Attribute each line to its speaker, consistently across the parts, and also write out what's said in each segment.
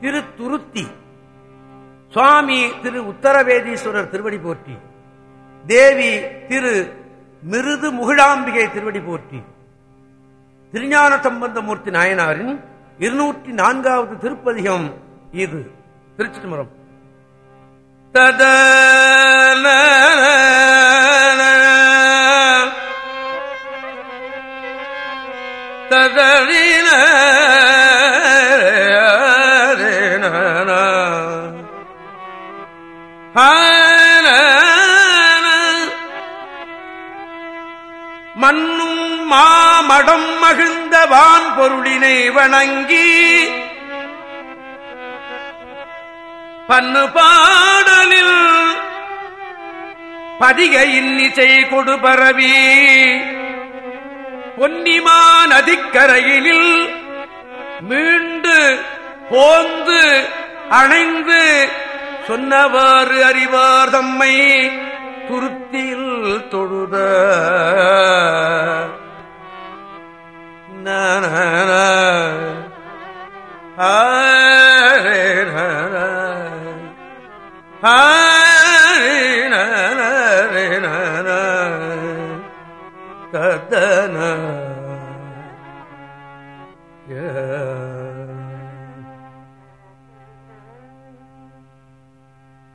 Speaker 1: திரு துருத்தி. சுவாமி திரு உத்தரவேதீஸ்வரர் திருவடி போற்றி. தேவி திரு மிருது முகிழாம்பிகை திருவடி போற்றி. திருஞான சம்பந்தமூர்த்தி நாயனாரின் இருநூற்றி நான்காவது திருப்பதிகம் இது. திருச்சிட்டுமரம் தத ததறின மண்ணும் மாமடம் மகிழ்ந்த வான் பொருளினை வணங்கி பன்னு பாடலில் பதிகையின் இசை கொடு பரவி பொன்னிமா நதிக்கரையினில் மீண்டு போந்து அணைந்து சொன்னவாறு அறிவார் தம்மை துருத்தியில் தொழுத. நன ஹரே கதன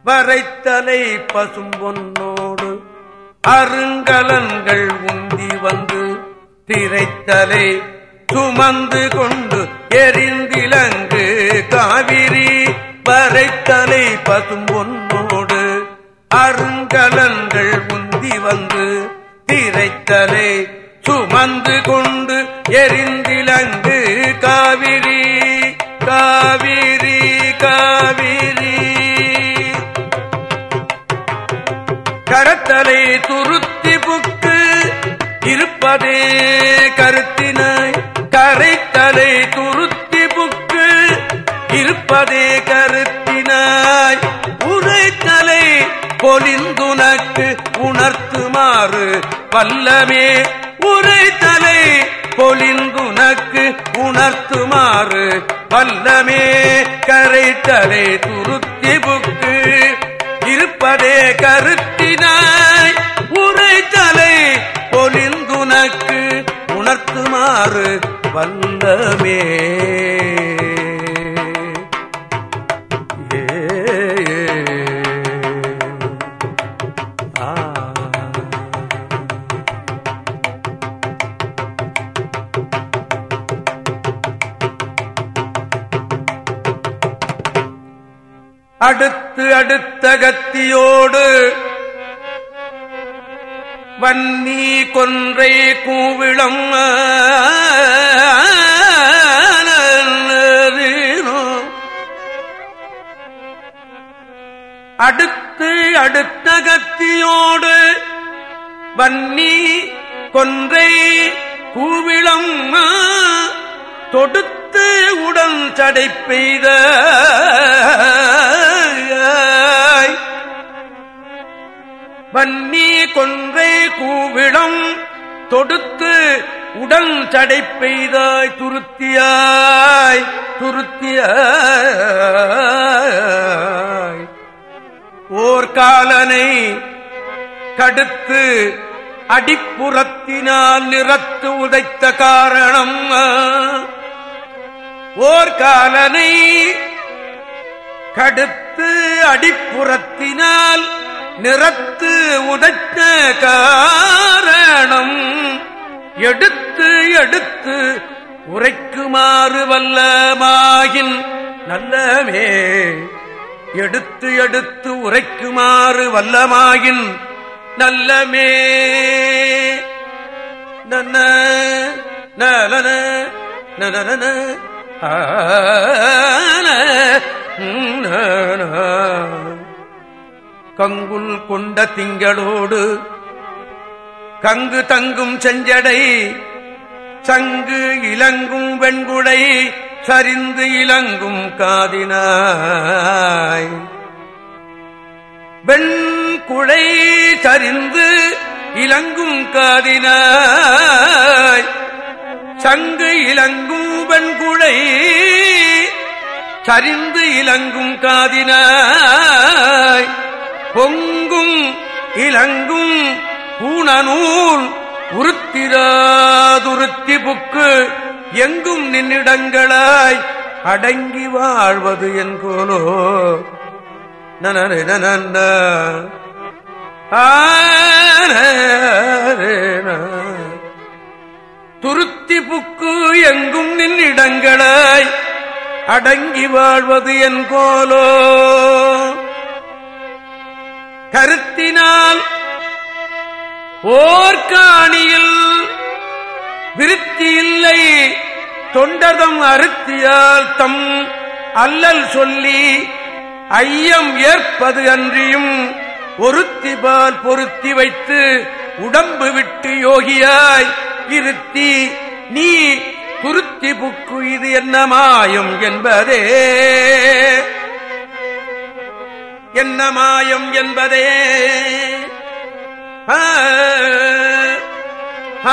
Speaker 1: வரைத்தலை பசும்பொன்னோடு அருங்கலன்கள் உந்தி வந்து திரைத்தலை சுமந்து கொண்டு எரிந்திலங்கு காவிரி. வரைத்தலை பசும்பொன்னோடு அருங்கலன்கள் உந்தி வந்து திரைத்தலை சுமந்து கொண்டு எரிந்திலங்கு காவிரி. காவிரி காவிரி கரத்தலை துருத்தி புக்கு இருப்பதே கருத்தினாய். கரைத்தலை துருத்தி புக்கு இருப்பதே கருத்தினாய். உரைத்தலை பொலிந்துனக்கு உணர்த்துமாறு வல்லமே. உரைத்தலை பொலிந்துனக்கு உணர்த்துமாறு வல்லமே. கரைத்தலை துருத்தி புக்கு இருப்பதே கருத்தினாய். உரைத்தலை பொலிந்துனக்கு உணர்த்துமாறு வல்லமே அடுத்து அடுத்த கத்தியோடு வன்னி கொன்றை கூவிளம் அடுத்து அடுத்த கத்தியோடு வன்னி கொன்றை கூவிளம் தொடுத்து உடன் சடை பெய்த வன்னி கொன்றை கூவிடம் தொடுத்து உடல் சடை பெய்தாய் துருத்தியாய் துருத்தியாய். ஓர்காலனை கடுத்து அடிப்புறத்தினால் நிறத்து உதைத்த காரணம் ஓர்காலனை கடுத்து அடிப்புறத்தினால் நிறத்து உதட்ட காரணம் எடுத்து எடுத்து உரைக்குமாறு வல்லமாகின் நல்லமே. எடுத்து எடுத்து உரைக்குமாறு வல்லமாயின் நல்லமே. நன்ன நலன ஆ. கங்குல் கொண்ட திங்களோடு கங்கு தங்கும் செஞ்சடை சங்கு இலங்கும் வெண்குடை சரிந்து இலங்கும் காதினாய். வெண்குடை சரிந்து இலங்கும் காதினாய். சங்கு இலங்கும் வெண்குடை சரிந்து இலங்கும் காதினாய். பொங்கும் இலங்கும் பூணநூல் உருத்திராதுருத்தி புக்கு எங்கும் நின்னிடங்களாய் அடங்கி வாழ்வது என் கோலோ நனன்ன துருத்தி புக்கு எங்கும் நின்னிடங்களாய் அடங்கி வாழ்வது என் கோலோ கருத்தினால் ஓர்காணியில் விருத்தி இல்லை தொண்டதம் அருத்தியால் தம் அல்லல் சொல்லி ஐயம் ஏற்பது அன்றியும் ஒருத்திபால் பொருத்தி வைத்து உடம்பு விட்டு யோகியாய் இருத்தி நீ துருத்தி புக்கு இது என்ன மாயம் என்பதே. என்ன மாயம் என்பதே ஆ,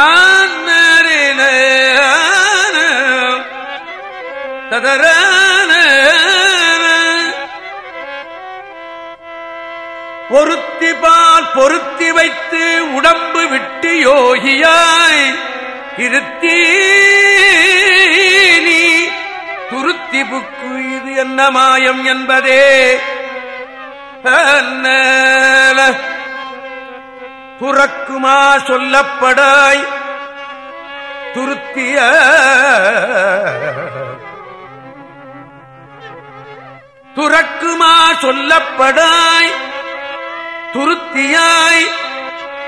Speaker 1: ஆனரின, ததரான. ஒருத்தி பால் பொருத்தி வைத்து உடம்பு விட்டு யோகியாய் இருத்தி நீ துருத்தி புக்கு இது என்ன மாயம் என்பதே துறக்குமா சொல்லப்படாய் துருத்திய துறக்குமா சொல்லப்படாய் துருத்தியாய்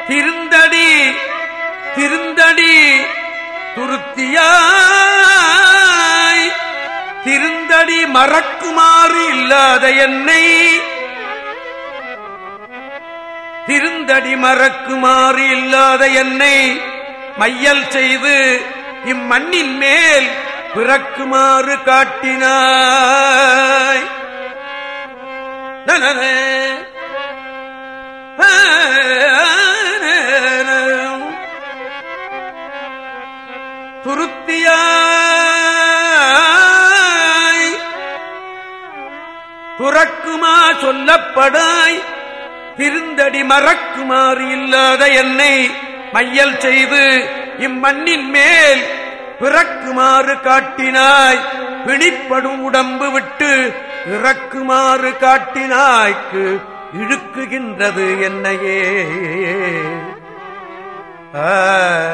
Speaker 1: திருந்தடி திருந்தடி துருத்தியாய் திருந்தடி மறக்குமாறு இல்லாத என்னை திருந்தடி மறக்குமாறு இல்லாத என்னை மையல் செய்து இம்மண்ணின் மேல் பிறக்குமாறு காட்டினாய். துருத்தியாய். துறக்குமா சொல்லப்படாய். திருந்தடி மறக்குமாறு இல்லாத என்னை மையல் செய்து இம்மண்ணின் மேல் பிறக்குமாறு காட்டினாய். பிணிப்படும் உடம்பு விட்டு இறக்குமாறு காட்டினாய்க்கு இழுக்குகின்றது என்னையே. ஆ,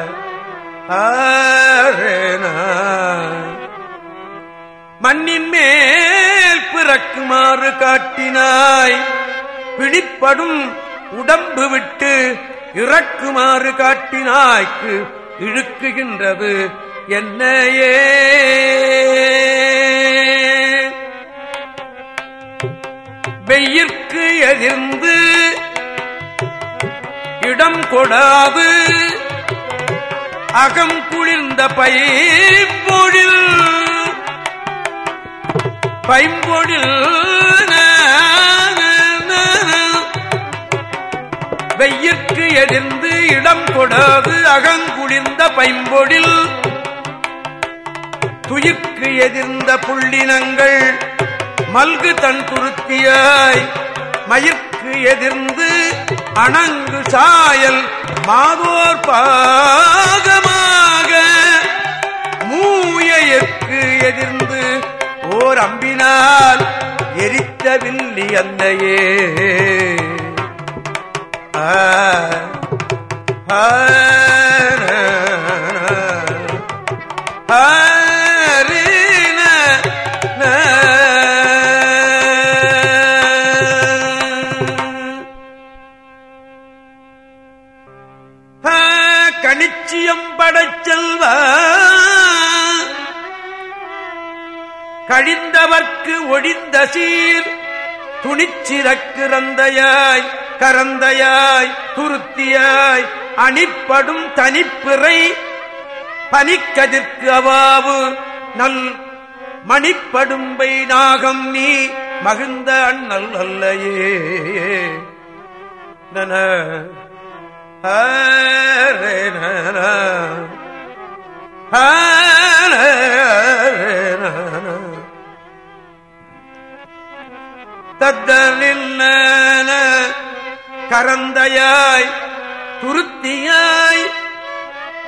Speaker 1: மண்ணின் மேல் பிறக்குமாறு காட்டினாய். பிடிப்படும் உடம்பு விட்டு இறக்குமாறு காட்டினாய்க்கு இழுக்குகின்றது என்னையே. வெயிற்கு எதிர்ந்து இடம் கொடாது. அகம் குளிர்ந்த பைம்பொழில் பைம்பொழில் வெயிற்கு எதிர்ந்து இடம் கொடாது அகங்குளிர்ந்த பைம்பொழில். துயிற்கு எதிர்ந்த புள்ளினங்கள் மல்கு தன் துருத்தியாய். மயிர்க்கு எதிர்ந்து அணங்கு சாயல் மாதோர் பாகமாக. மூயற்கு எதிர்ந்து ஓர் அம்பினால் எரித்த வில்லி அன்னையே. கணிச்சியம் படச்செல்வ கழிந்தவர்க்கு ஒழிந்த சீர் துணிச்சிறக்கிறந்தையாய் கரந்தையாய் துருத்தியாய் அணிப்படும் தனிப்பிறை பனிக்கதிர்க்கு அவாவு. நல் மணிப்படும்பை நாகம் நீ மகிழ்ந்த அண்ணல் அல்லையே. நன தத்தன் கரந்தையாய் துருத்தியாய்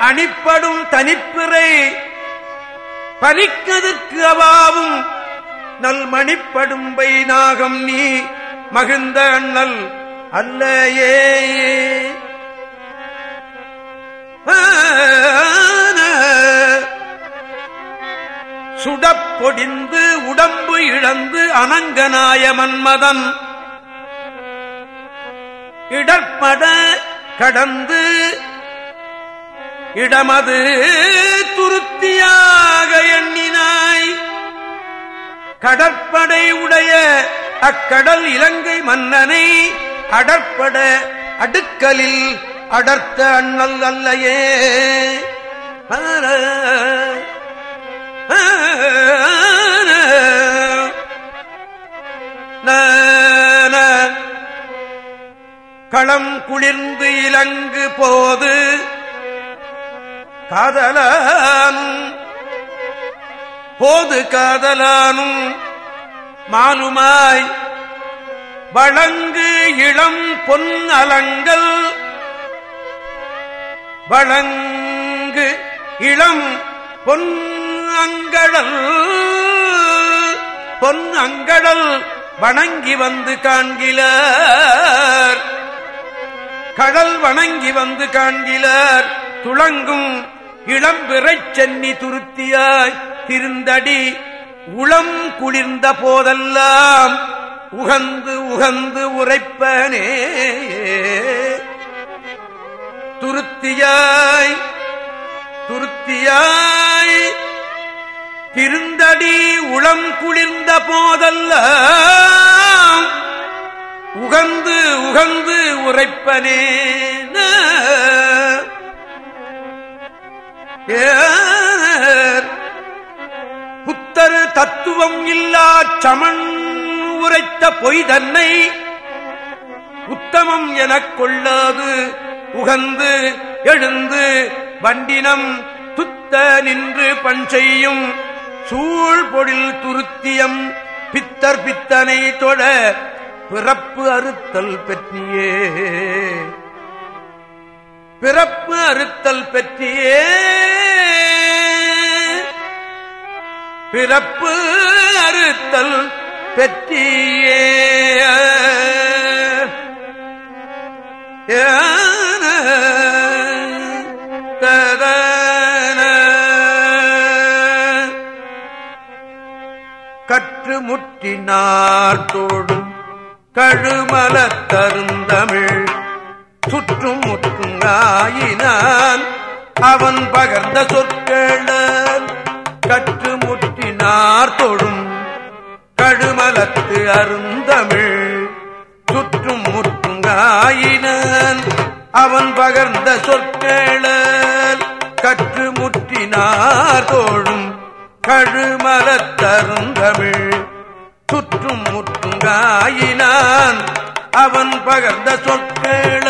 Speaker 1: அணிப்படும் தனிப்பிறை பறிக்கதற்கு அவாவும் நல் மணிப்படும்பை நாகம் நீ மகிழ்ந்த அண்ணல் அல்லையே. சுடப்பொடிந்து உடம்பு இழந்து அனங்கநாய மன்மதன் இடர்பட கடந்து இடமது துருத்தியாக எண்ணினாய். கடற்படை உடைய அக்கடல் இலங்கை மன்னனை அடற்பட அடுக்கலில் அடர்த்த அண்ணல் அல்லையே. களம் குளிர்ந்து இலங்கு போது காதலானும் போது காதலானும் மாலுமாய் வழங்கு இளம் பொன் அலங்கள் வழங்கு இளம் பொன் அங்கடல் பொன் அங்கடல் வணங்கி வந்து காண்கிறார் கடல் வணங்கி வந்து காண்கிலார். துளங்கும் இளம்பிறை சென்னி துருத்தியாய். திருந்தடி உளம் குளிர்ந்த போதெல்லாம் உகந்து உகந்து உரைப்பனே. துருத்தியாய் துருத்தியாய். திருந்தடி உளம் குளிர்ந்த போதெல்லாம் உகந்து உகந்து உரைப்பனே. புத்தரு தத்துவம் இல்லா சமன் உரைத்த பொய் தன்னை உத்தமம் எனக் கொள்ளாது. உகந்து எழுந்து வண்டினம் துத்த நின்று பண் செய்யும். சூழ் பொழில் துருத்தியம் பித்தர் பித்தனை தொட பிறப்பு அறுத்தல் பெற்றியே. பிறப்பு அறுத்தல் பெற்றியே. பிறப்பு அறுத்தல் பெற்றியே. கற்று முற்றினார் தோடும் கழுமல தருந்தமிழ். சுற்றும் முற்றும் ஆயினான் அவன் பகர்ந்த சொற்கள கற்று முற்றினார் தொழும் கழுமலத்து அருந்தமிழ். சுற்றும் முற்றும் ஆயினான் அவன் பகர்ந்த சொற்கள கற்று முற்றினார் தோழும் கழுமலத்தருந்தமிழ் முற்றும் முற்றுங்காயினான். அவன் பகர்ந்த சொற்கேள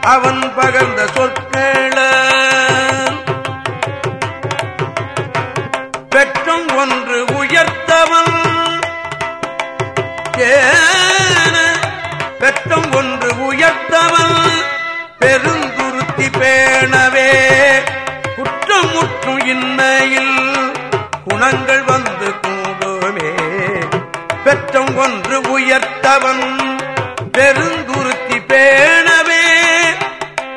Speaker 1: அவன் பகர்ந்த சொற்கேள பெற்றும் ஒன்று உயர்த்தவன். பெற்றும் ஒன்று உயர்த்தவன். பெருந்துருத்தி பேணவே. குற்றம் முற்றும் இன்மையில் குணங்கள் வந்து பெற்றம் ஒன்று உயர்த்தவன். பெருந்துருத்தி பேணவே.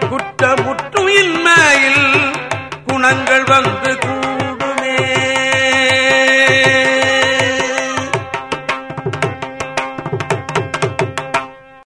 Speaker 1: குற்றமுற்று இன்மையில் குணங்கள் வந்து கூ